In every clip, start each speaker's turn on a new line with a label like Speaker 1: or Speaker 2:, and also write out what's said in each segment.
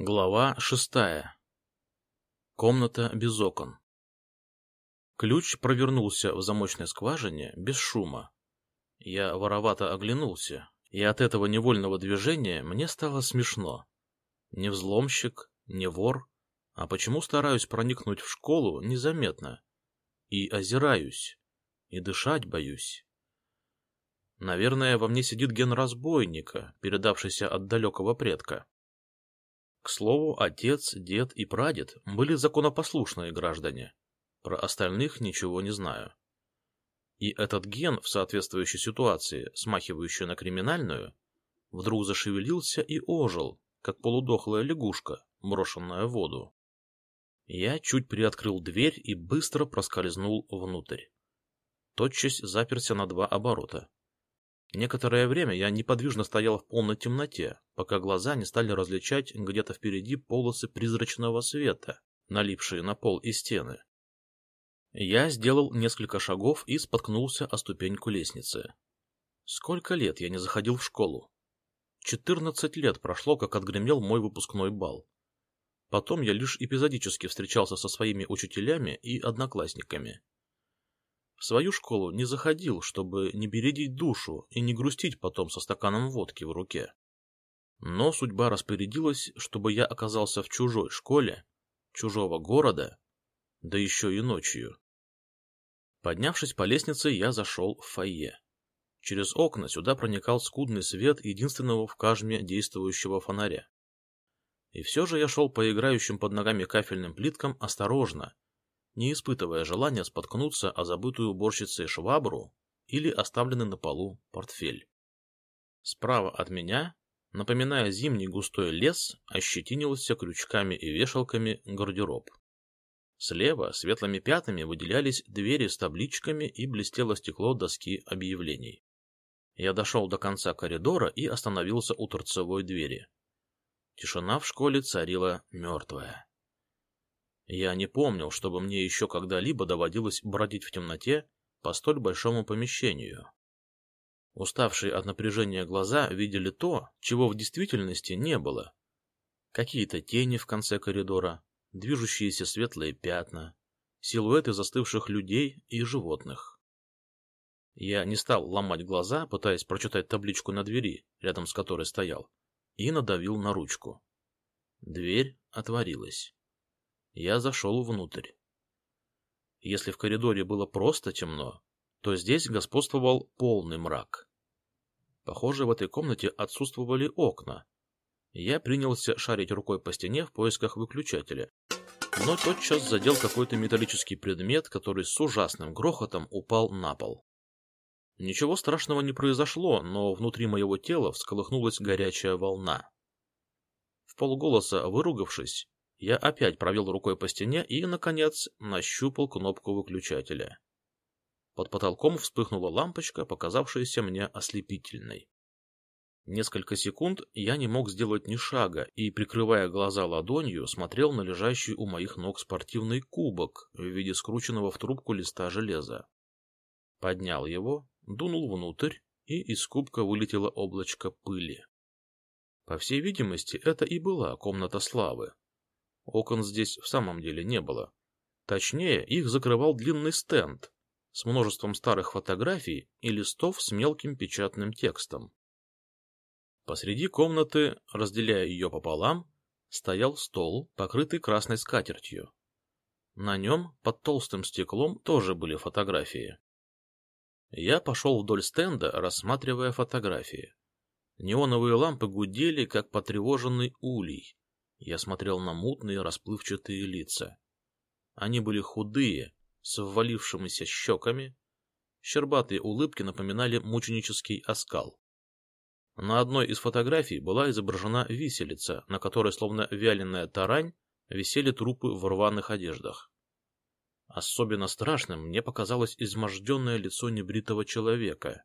Speaker 1: Глава шестая. Комната без окон. Ключ провернулся в замочной скважине без шума. Я воровато оглянулся, и от этого невольного движения мне стало смешно. Не взломщик, не вор, а почему стараюсь проникнуть в школу незаметно? И озираюсь, и дышать боюсь. Наверное, во мне сидит ген разбойника, передавшийся от далекого предка. К слову, отец, дед и прадед были законопослушные граждане. Про остальных ничего не знаю. И этот ген в соответствующей ситуации, смахивающий на криминальную, вдруг зашевелился и ожил, как полудохлая лягушка, брошенная в воду. Я чуть приоткрыл дверь и быстро проскользнул внутрь. Тотчас заперся на два оборота. Некоторое время я неподвижно стоял в полной темноте, пока глаза не стали различать где-то впереди полосы призрачного света, налипшие на пол и стены. Я сделал несколько шагов и споткнулся о ступеньку лестницы. Сколько лет я не заходил в школу? Четырнадцать лет прошло, как отгремел мой выпускной бал. Потом я лишь эпизодически встречался со своими учителями и одноклассниками. В свою школу не заходил, чтобы не бередить душу и не грустить потом со стаканом водки в руке. Но судьба распорядилась, чтобы я оказался в чужой школе, чужого города, да еще и ночью. Поднявшись по лестнице, я зашел в фойе. Через окна сюда проникал скудный свет единственного в кажме действующего фонаря. И все же я шел по играющим под ногами кафельным плиткам осторожно, не испытывая желания споткнуться о забытую уборщицей швабру или оставленный на полу портфель. Справа от меня, напоминая зимний густой лес, ощетинился крючками и вешалками гардероб. Слева светлыми пятнами выделялись двери с табличками и блестело стекло доски объявлений. Я дошел до конца коридора и остановился у торцевой двери. Тишина в школе царила мертвая. Я не помнил, чтобы мне еще когда-либо доводилось бродить в темноте по столь большому помещению. Уставшие от напряжения глаза видели то, чего в действительности не было. Какие-то тени в конце коридора, движущиеся светлые пятна, силуэты застывших людей и животных. Я не стал ломать глаза, пытаясь прочитать табличку на двери, рядом с которой стоял, и надавил на ручку. Дверь отворилась я зашел внутрь. Если в коридоре было просто темно, то здесь господствовал полный мрак. Похоже, в этой комнате отсутствовали окна. Я принялся шарить рукой по стене в поисках выключателя, но тотчас задел какой-то металлический предмет, который с ужасным грохотом упал на пол. Ничего страшного не произошло, но внутри моего тела всколыхнулась горячая волна. В полголоса выругавшись, я опять провел рукой по стене и, наконец, нащупал кнопку выключателя. Под потолком вспыхнула лампочка, показавшаяся мне ослепительной. Несколько секунд я не мог сделать ни шага и, прикрывая глаза ладонью, смотрел на лежащий у моих ног спортивный кубок в виде скрученного в трубку листа железа. Поднял его, дунул внутрь, и из кубка вылетело облачко пыли. По всей видимости, это и была комната славы, Окон здесь в самом деле не было. Точнее, их закрывал длинный стенд с множеством старых фотографий и листов с мелким печатным текстом. Посреди комнаты, разделяя ее пополам, стоял стол, покрытый красной скатертью. На нем, под толстым стеклом, тоже были фотографии. Я пошел вдоль стенда, рассматривая фотографии. Неоновые лампы гудели, как потревоженный улей. Я смотрел на мутные расплывчатые лица. Они были худые, с ввалившимися щеками. Щербатые улыбки напоминали мученический оскал. На одной из фотографий была изображена виселица, на которой, словно вяленая тарань, висели трупы в рваных одеждах. Особенно страшным мне показалось изможденное лицо небритого человека.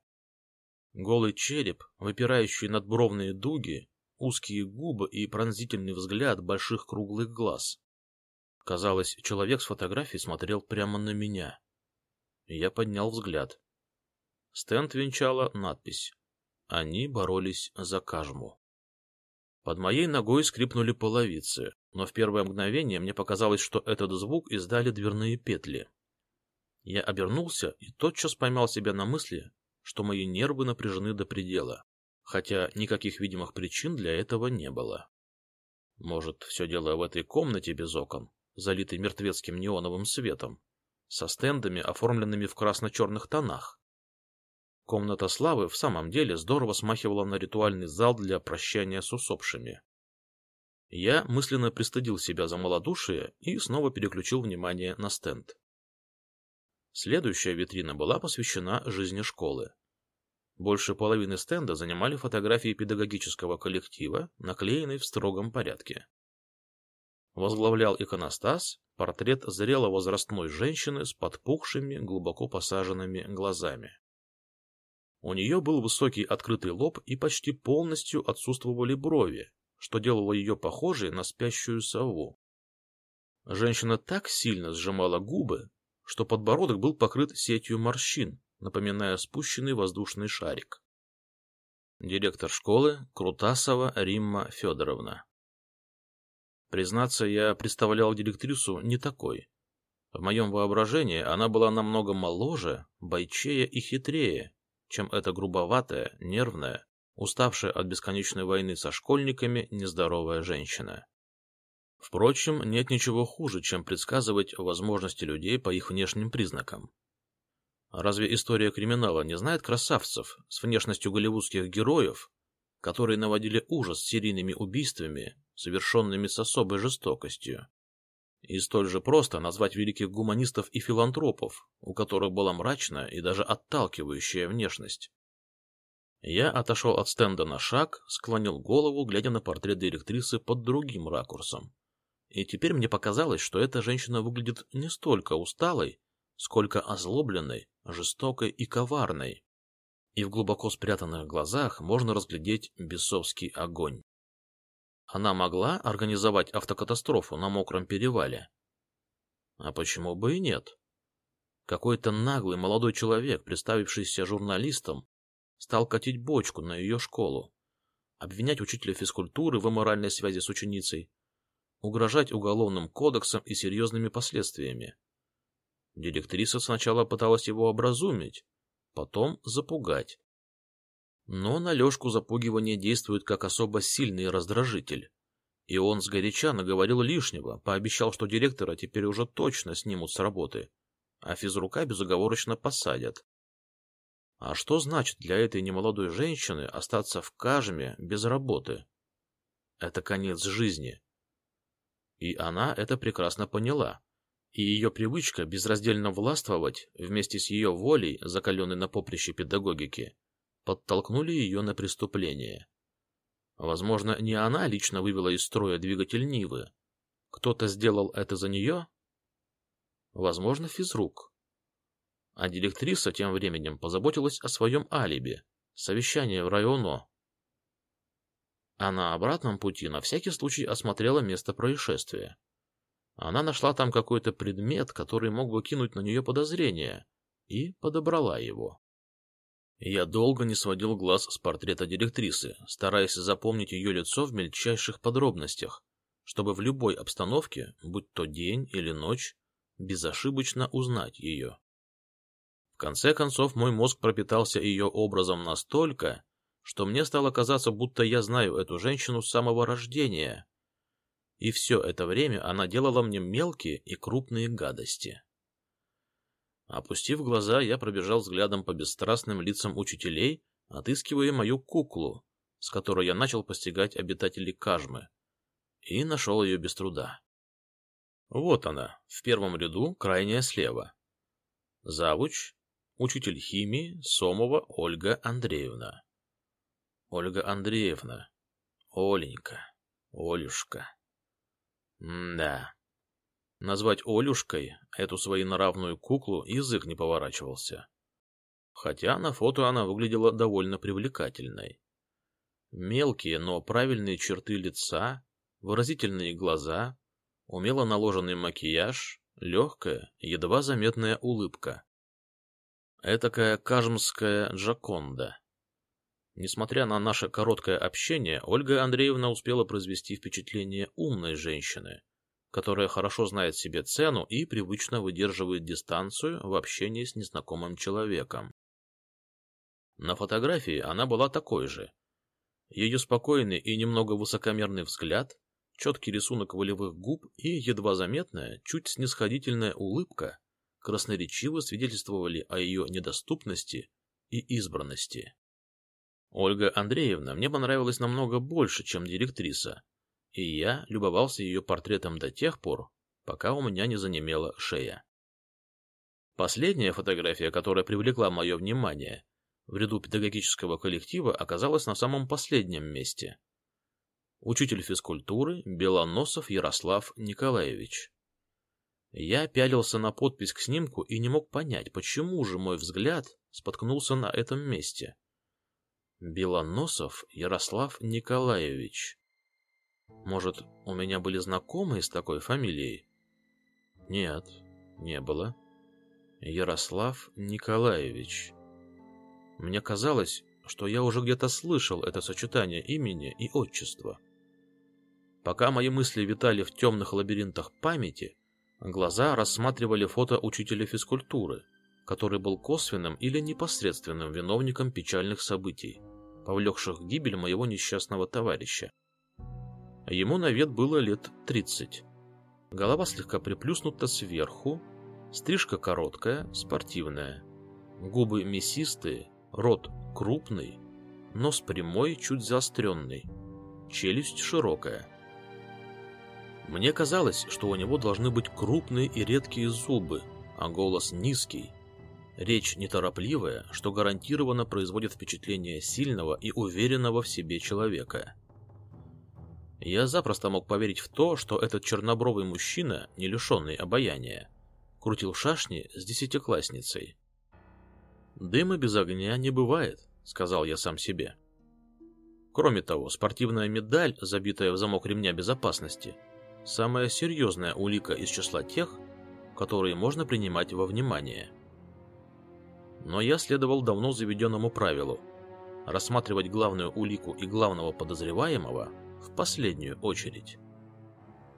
Speaker 1: Голый череп, выпирающие надбровные дуги, узкие губы и пронзительный взгляд больших круглых глаз. Казалось, человек с фотографии смотрел прямо на меня. Я поднял взгляд. Стенд венчала надпись «Они боролись за Кажму». Под моей ногой скрипнули половицы, но в первое мгновение мне показалось, что этот звук издали дверные петли. Я обернулся и тотчас поймал себя на мысли, что мои нервы напряжены до предела, хотя никаких видимых причин для этого не было. Может, все дело в этой комнате без окон, залитой мертвецким неоновым светом, со стендами, оформленными в красно-черных тонах. Комната славы в самом деле здорово смахивала на ритуальный зал для прощания с усопшими. Я мысленно пристыдил себя за малодушие и снова переключил внимание на стенд. Следующая витрина была посвящена жизни школы. Больше половины стенда занимали фотографии педагогического коллектива, наклеенные в строгом порядке. Возглавлял иконостас портрет зрело-возрастной женщины с подпухшими, глубоко посаженными глазами. У нее был высокий открытый лоб и почти полностью отсутствовали брови, что делало ее похожей на спящую сову. Женщина так сильно сжимала губы, что подбородок был покрыт сетью морщин, напоминая спущенный воздушный шарик. Директор школы Крутасова Римма Федоровна. Признаться, я представлял директрису не такой. В моем воображении она была намного моложе, бойчее и хитрее, чем эта грубоватая, нервная, уставшая от бесконечной войны со школьниками нездоровая женщина. Впрочем, нет ничего хуже, чем предсказывать возможности людей по их внешним признакам. Разве история криминала не знает красавцев с внешностью голливудских героев, которые наводили ужас серийными убийствами, совершенными с особой жестокостью? И столь же просто назвать великих гуманистов и филантропов, у которых была мрачная и даже отталкивающая внешность. Я отошел от стенда на шаг, склонил голову, глядя на портрет директрисы под другим ракурсом. И теперь мне показалось, что эта женщина выглядит не столько усталой, сколько озлобленной, жестокой и коварной. И в глубоко спрятанных глазах можно разглядеть бесовский огонь. Она могла организовать автокатастрофу на мокром перевале? А почему бы и нет? Какой-то наглый молодой человек, представившийся журналистом, стал катить бочку на ее школу, обвинять учителя физкультуры в аморальной связи с ученицей, угрожать уголовным кодексом и серьезными последствиями. Директриса сначала пыталась его образумить, потом запугать. Но на Лешку запугивание действует как особо сильный раздражитель. И он сгоряча наговорил лишнего, пообещал, что директора теперь уже точно снимут с работы, а физрука безоговорочно посадят. А что значит для этой немолодой женщины остаться в кажме без работы? Это конец жизни. И она это прекрасно поняла. И ее привычка безраздельно властвовать вместе с ее волей, закаленной на поприще педагогики, подтолкнули ее на преступление. Возможно, не она лично вывела из строя двигатель Нивы. Кто-то сделал это за нее? Возможно, физрук. А директриса тем временем позаботилась о своем алиби. Совещание в районо. А на обратном пути на всякий случай осмотрела место происшествия. Она нашла там какой-то предмет, который мог бы кинуть на нее подозрение, и подобрала его. Я долго не сводил глаз с портрета директрисы, стараясь запомнить ее лицо в мельчайших подробностях, чтобы в любой обстановке, будь то день или ночь, безошибочно узнать ее. В конце концов, мой мозг пропитался ее образом настолько, что мне стало казаться, будто я знаю эту женщину с самого рождения. И все это время она делала мне мелкие и крупные гадости. Опустив глаза, я пробежал взглядом по бесстрастным лицам учителей, отыскивая мою куклу, с которой я начал постигать обитателей Кажмы, и нашел ее без труда. Вот она, в первом ряду, крайняя слева. Завуч, учитель химии Сомова Ольга Андреевна. Ольга Андреевна. Оленька. Олюшка. Да. Назвать Олюшкой эту своенравную куклу язык не поворачивался. Хотя на фото она выглядела довольно привлекательной. Мелкие, но правильные черты лица, выразительные глаза, умело наложенный макияж, легкая, едва заметная улыбка. Этакая кажмская Джаконда. Несмотря на наше короткое общение, Ольга Андреевна успела произвести впечатление умной женщины, которая хорошо знает себе цену и привычно выдерживает дистанцию в общении с незнакомым человеком. На фотографии она была такой же. Ее спокойный и немного высокомерный взгляд, четкий рисунок волевых губ и едва заметная, чуть снисходительная улыбка красноречиво свидетельствовали о ее недоступности и избранности. Ольга Андреевна мне понравилась намного больше, чем директриса, и я любовался ее портретом до тех пор, пока у меня не занемела шея. Последняя фотография, которая привлекла мое внимание в ряду педагогического коллектива, оказалась на самом последнем месте. Учитель физкультуры Белоносов Ярослав Николаевич. Я пялился на подпись к снимку и не мог понять, почему же мой взгляд споткнулся на этом месте. Белоносов Ярослав Николаевич. Может, у меня были знакомые с такой фамилией? Нет, не было. Ярослав Николаевич. Мне казалось, что я уже где-то слышал это сочетание имени и отчества. Пока мои мысли витали в темных лабиринтах памяти, глаза рассматривали фото учителя физкультуры, который был косвенным или непосредственным виновником печальных событий повлекших гибель моего несчастного товарища. Ему на вид было лет тридцать. Голова слегка приплюснута сверху, стрижка короткая, спортивная, губы мясистые, рот крупный, нос прямой, чуть заостренный, челюсть широкая. Мне казалось, что у него должны быть крупные и редкие зубы, а голос низкий, Речь неторопливая, что гарантированно производит впечатление сильного и уверенного в себе человека. Я запросто мог поверить в то, что этот чернобровый мужчина, не лишенный обаяния, крутил шашни с десятиклассницей. «Дыма без огня не бывает», — сказал я сам себе. Кроме того, спортивная медаль, забитая в замок ремня безопасности, самая серьезная улика из числа тех, которые можно принимать во внимание но я следовал давно заведенному правилу – рассматривать главную улику и главного подозреваемого в последнюю очередь.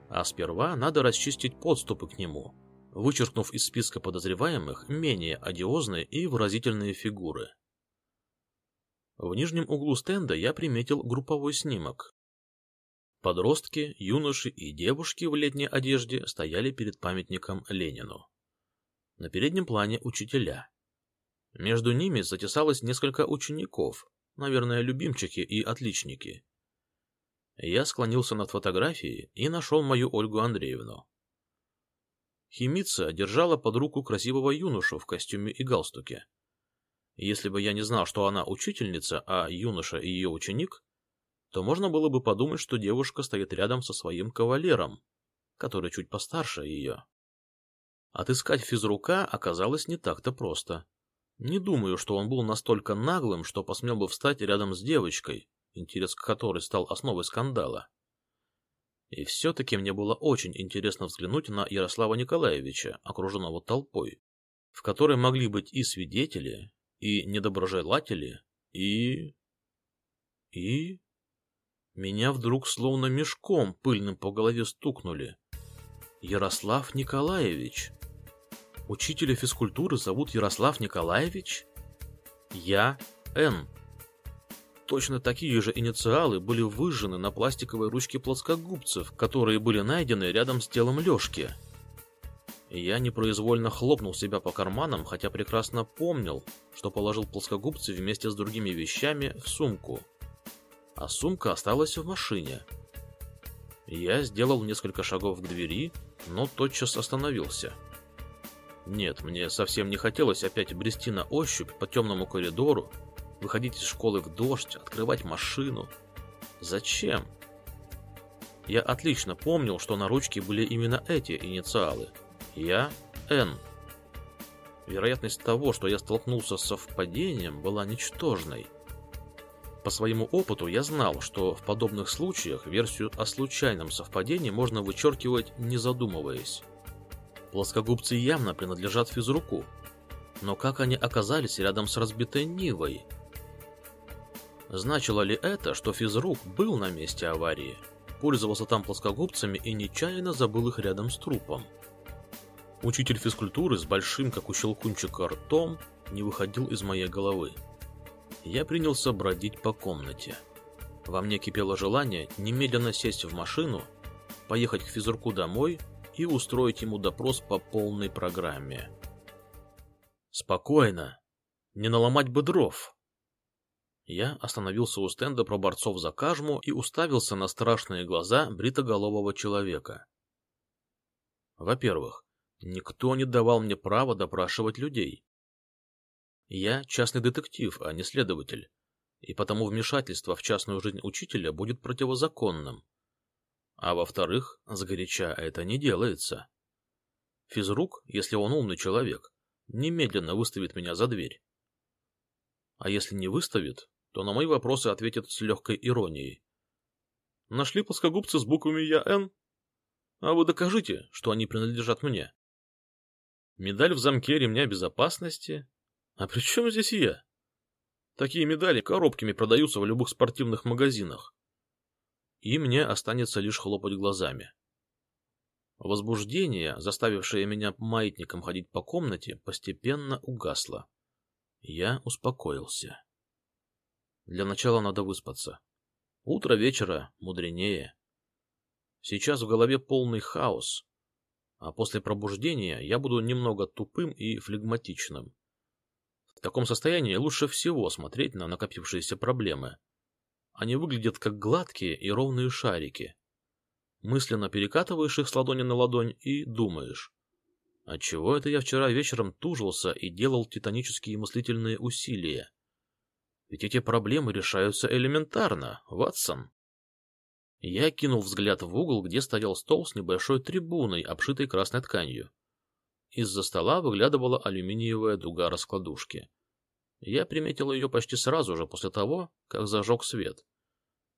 Speaker 1: А сперва надо расчистить подступы к нему, вычеркнув из списка подозреваемых менее одиозные и выразительные фигуры. В нижнем углу стенда я приметил групповой снимок. Подростки, юноши и девушки в летней одежде стояли перед памятником Ленину. На переднем плане учителя. Между ними затесалось несколько учеников, наверное, любимчики и отличники. Я склонился над фотографией и нашел мою Ольгу Андреевну. Химица держала под руку красивого юношу в костюме и галстуке. Если бы я не знал, что она учительница, а юноша и ее ученик, то можно было бы подумать, что девушка стоит рядом со своим кавалером, который чуть постарше ее. Отыскать физрука оказалось не так-то просто. Не думаю, что он был настолько наглым, что посмел бы встать рядом с девочкой, интерес к которой стал основой скандала. И все-таки мне было очень интересно взглянуть на Ярослава Николаевича, окруженного толпой, в которой могли быть и свидетели, и недоброжелатели, и... и... Меня вдруг словно мешком пыльным по голове стукнули. Ярослав Николаевич. Учителя физкультуры зовут Ярослав Николаевич? Я Н. Точно такие же инициалы были выжжены на пластиковой ручке плоскогубцев, которые были найдены рядом с телом Лешки. Я непроизвольно хлопнул себя по карманам, хотя прекрасно помнил, что положил плоскогубцы вместе с другими вещами в сумку. А сумка осталась в машине. Я сделал несколько шагов к двери, но тотчас остановился. — нет, мне совсем не хотелось опять брести на ощупь по темному коридору, выходить из школы в дождь, открывать машину. Зачем? Я отлично помнил, что на ручке были именно эти инициалы. Я Н. Вероятность того, что я столкнулся с совпадением, была ничтожной. По своему опыту я знал, что в подобных случаях версию о случайном совпадении можно вычеркивать, не задумываясь. Плоскогубцы явно принадлежат физруку. Но как они оказались рядом с разбитой Нивой? Значило ли это, что физрук был на месте аварии, пользовался там плоскогубцами и нечаянно забыл их рядом с трупом? Учитель физкультуры с большим, как у щелкунчика, ртом не выходил из моей головы. Я принялся бродить по комнате. Во мне кипело желание немедленно сесть в машину, поехать к физруку домой и устроить ему допрос по полной программе. Спокойно. Не наломать бы дров. Я остановился у стенда про борцов за кажму и уставился на страшные глаза бритоголового человека. Во-первых, никто не давал мне права допрашивать людей. Я частный детектив, а не следователь, и потому вмешательство в частную жизнь учителя будет противозаконным. А во-вторых, сгоряча это не делается. Физрук, если он умный человек, немедленно выставит меня за дверь. А если не выставит, то на мои вопросы ответит с легкой иронией. Нашли плоскогубцы с буквами Я-Н? А вы докажите, что они принадлежат мне. Медаль в замке ремня безопасности? А при чем здесь я? Такие медали коробками продаются в любых спортивных магазинах. И мне останется лишь хлопать глазами. Возбуждение, заставившее меня маятником ходить по комнате, постепенно угасло. Я успокоился. Для начала надо выспаться. Утро вечера мудренее. Сейчас в голове полный хаос, а после пробуждения я буду немного тупым и флегматичным. В таком состоянии лучше всего смотреть на накопившиеся проблемы. Они выглядят как гладкие и ровные шарики. Мысленно перекатываешь их с ладони на ладонь и думаешь, отчего это я вчера вечером тужился и делал титанические мыслительные усилия? Ведь эти проблемы решаются элементарно, Ватсон. Я кинул взгляд в угол, где стоял стол с небольшой трибуной, обшитой красной тканью. Из-за стола выглядывала алюминиевая дуга раскладушки. Я приметил ее почти сразу же после того, как зажег свет,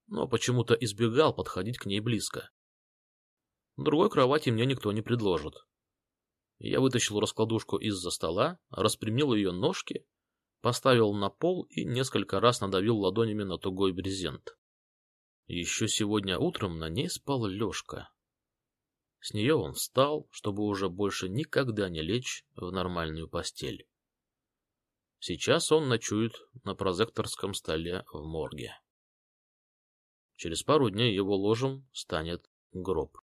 Speaker 1: но почему-то избегал подходить к ней близко. Другой кровати мне никто не предложит. Я вытащил раскладушку из-за стола, распрямил ее ножки поставил на пол и несколько раз надавил ладонями на тугой брезент. Еще сегодня утром на ней спал Лешка. С нее он встал, чтобы уже больше никогда не лечь в нормальную постель. Сейчас он ночует на прозекторском столе в морге. Через пару дней его ложем станет гроб.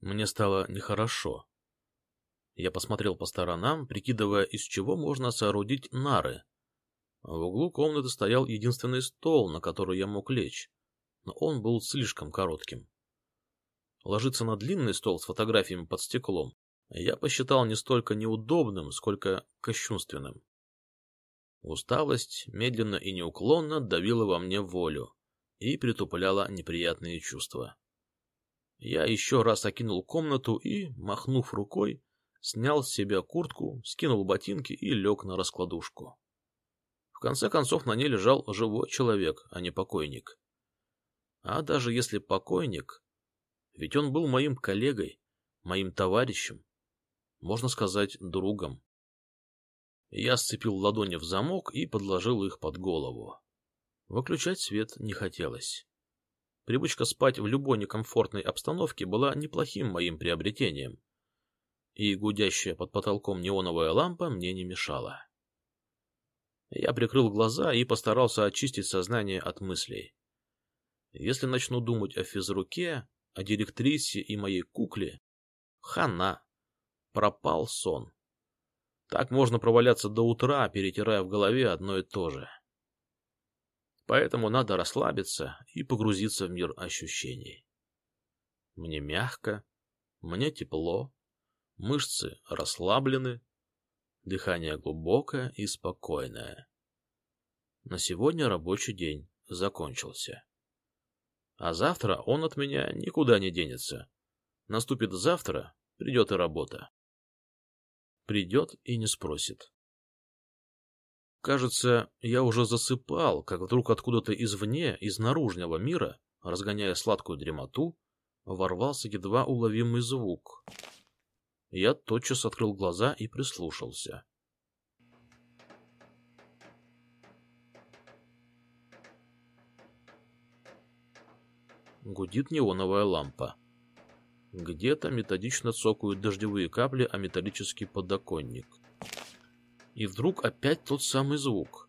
Speaker 1: Мне стало нехорошо. Я посмотрел по сторонам, прикидывая, из чего можно соорудить нары. В углу комнаты стоял единственный стол, на который я мог лечь, но он был слишком коротким. Ложиться на длинный стол с фотографиями под стеклом я посчитал не столько неудобным, сколько кощунственным. Усталость медленно и неуклонно давила во мне волю и притупляла неприятные чувства. Я еще раз окинул комнату и, махнув рукой, снял с себя куртку, скинул ботинки и лег на раскладушку. В конце концов на ней лежал живой человек, а не покойник. А даже если покойник, ведь он был моим коллегой, моим товарищем, можно сказать, другом. Я сцепил ладони в замок и подложил их под голову. Выключать свет не хотелось. Привычка спать в любой некомфортной обстановке была неплохим моим приобретением и гудящая под потолком неоновая лампа мне не мешала. Я прикрыл глаза и постарался очистить сознание от мыслей. Если начну думать о физруке, о директрисе и моей кукле, хана, пропал сон. Так можно проваляться до утра, перетирая в голове одно и то же. Поэтому надо расслабиться и погрузиться в мир ощущений. Мне мягко, мне тепло, Мышцы расслаблены, дыхание глубокое и спокойное. На сегодня рабочий день закончился. А завтра он от меня никуда не денется. Наступит завтра, придет и работа. Придет и не спросит. Кажется, я уже засыпал, как вдруг откуда-то извне, из наружного мира, разгоняя сладкую дремоту, ворвался едва уловимый звук. Я тотчас открыл глаза и прислушался. Гудит неоновая лампа. Где-то методично цокают дождевые капли о металлический подоконник. И вдруг опять тот самый звук.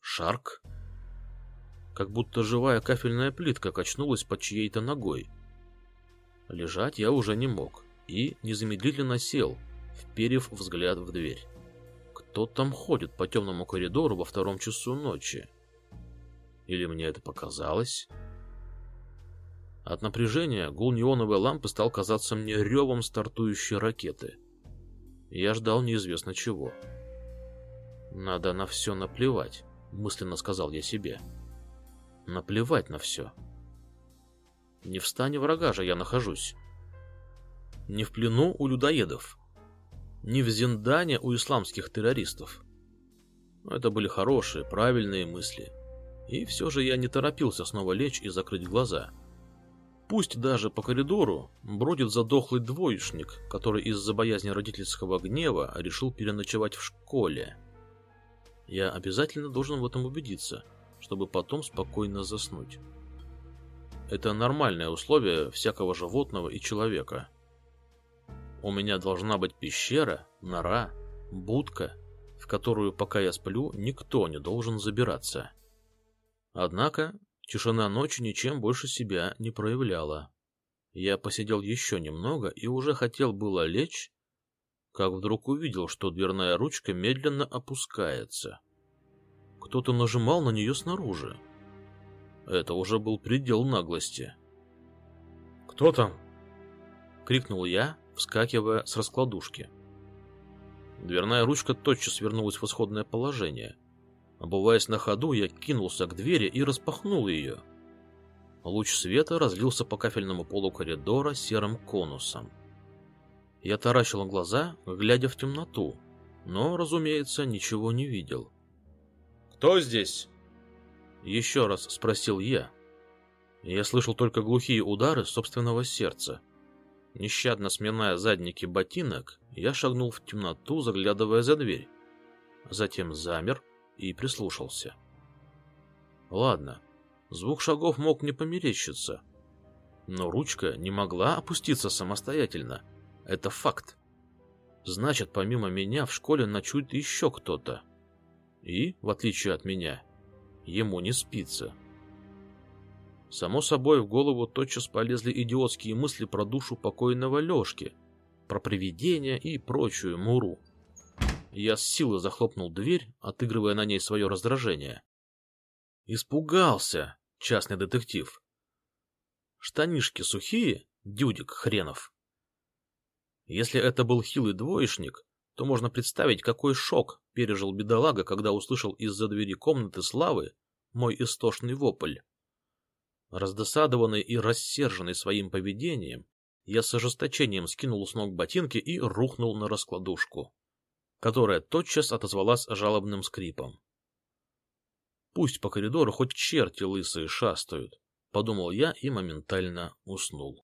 Speaker 1: Шарк. Как будто живая кафельная плитка качнулась под чьей-то ногой. Лежать я уже не мог и незамедлительно сел, вперев взгляд в дверь. Кто там ходит по темному коридору во втором часу ночи? Или мне это показалось? От напряжения гул неоновой лампы стал казаться мне ревом стартующей ракеты. Я ждал неизвестно чего. «Надо на все наплевать», — мысленно сказал я себе. «Наплевать на все». Не в стане врага же я нахожусь. Не в плену у людоедов. Не в Зиндане у исламских террористов. Это были хорошие, правильные мысли. И все же я не торопился снова лечь и закрыть глаза. — Пусть даже по коридору бродит задохлый двоечник, который из-за боязни родительского гнева решил переночевать в школе. Я обязательно должен в этом убедиться, чтобы потом спокойно заснуть. Это нормальное условие всякого животного и человека. У меня должна быть пещера, нора, будка, в которую, пока я сплю, никто не должен забираться. Однако Тишина ночи ничем больше себя не проявляла. Я посидел еще немного и уже хотел было лечь, как вдруг увидел, что дверная ручка медленно опускается. Кто-то нажимал на нее снаружи. Это уже был предел наглости. «Кто там?» — крикнул я, вскакивая с раскладушки. Дверная ручка тотчас вернулась в исходное положение — Обуваясь на ходу, я кинулся к двери и распахнул ее. Луч света разлился по кафельному полу коридора серым конусом. Я таращил глаза, глядя в темноту, но, разумеется, ничего не видел. «Кто здесь?» Еще раз спросил я. Я слышал только глухие удары собственного сердца. Нещадно сминая задники ботинок, я шагнул в темноту, заглядывая за дверь. Затем замер, и прислушался. Ладно, звук шагов мог не померещиться, но ручка не могла опуститься самостоятельно. Это факт. Значит, помимо меня в школе ночует еще кто-то. И, в отличие от меня, ему не спится. Само собой, в голову тотчас полезли идиотские мысли про душу покойного Лешки, про привидения и прочую муру. Я с силой захлопнул дверь, отыгрывая на ней свое раздражение. Испугался, частный детектив. Штанишки сухие, дюдик хренов. Если это был хилый двоечник, то можно представить, какой шок пережил бедолага, когда услышал из-за двери комнаты славы мой истошный вопль. Раздосадованный и рассерженный своим поведением, я с ожесточением скинул с ног ботинки и рухнул на раскладушку которая тотчас отозвалась жалобным скрипом. «Пусть по коридору хоть черти лысые шастают», — подумал я и моментально уснул.